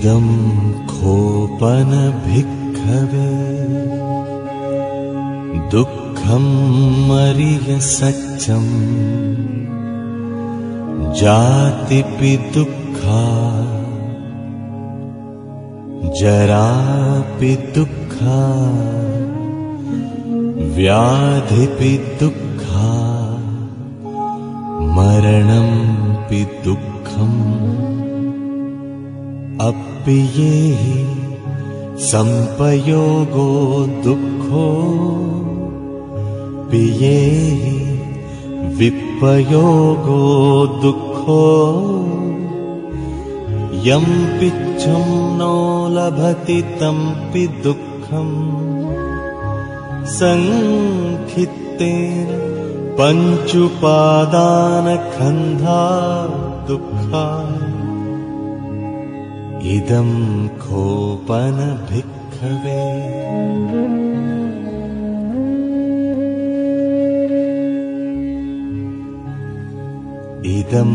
इदं खोपनभिक्खवे दुःखं मरियसच्चम् जातिपि दुःखा। जरापि दुःखा। व्याधिपि दुःखा। मरणंपि दुःखम् अप्पिये सम्पयोगो दुःखो पिये विप्पयोगो दुःखो यं पिच्छं नो लभति तम्पि दुःखम् सङ्खित्तेन पञ्चुपादानखन्धा दुःखा इदं खोपनभिक्खवे इदं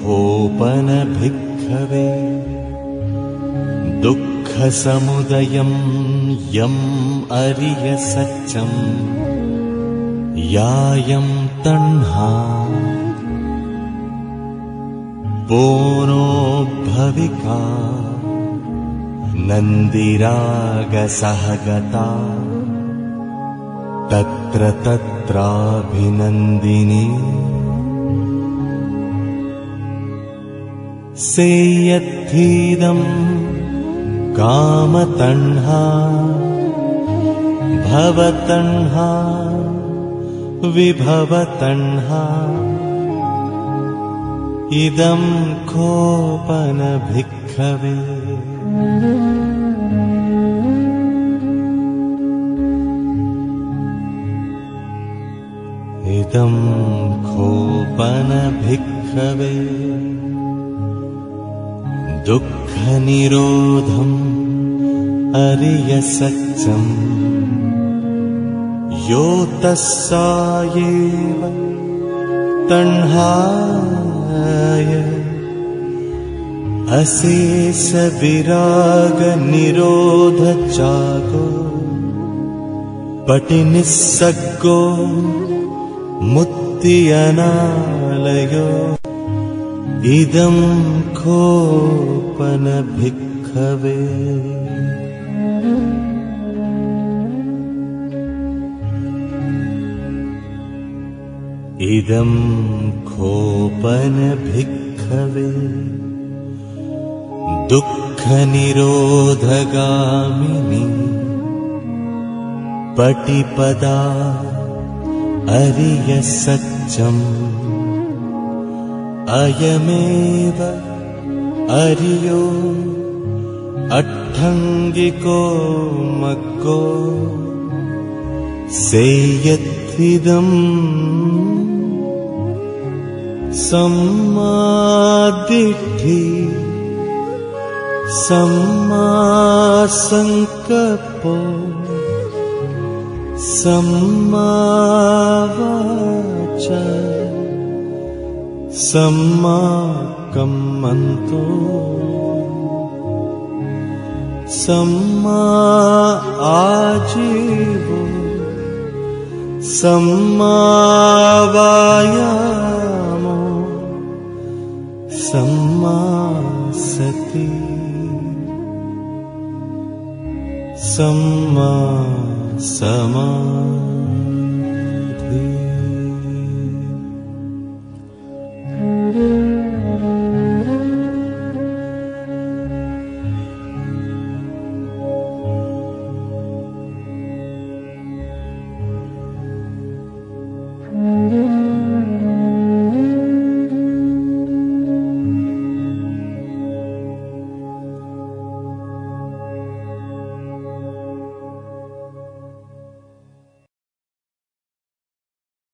खोपनभिक्खवे दुःखसमुदयं यम् अरियसच्चम् यायं तह्ना पोनो भविका नन्दिरागसहगता। तत्र तत्राभिनन्दिनी। सेयत्थीदम् कामतह्ना भवतह्ना विभवतह्ना इदं खोपनभिक्खवे इदं खोपनभिक्खवे दुःखनिरोधम् अरियसच्चम् यो तस्सायेव तह्नाय अशेष विरागनिरोधचागो पटिनिस्सग्गो मुक्तियनालयो इदं खोपनभिक्खवे इदं खोपनभिक्खवे दुःखनिरोधगामिनी पटिपदा अरियसच्चम् अयमेव अरियो अट्ठङ्गिको मग्गो सेयत्थिदम् सम्मादिद्धि सम्मासङ्कपो सम्मावाच। सम्माकम्मन्तो। सम्मा आजीवो। सम्मावायामो। सम्मा सति सम्मा समाधि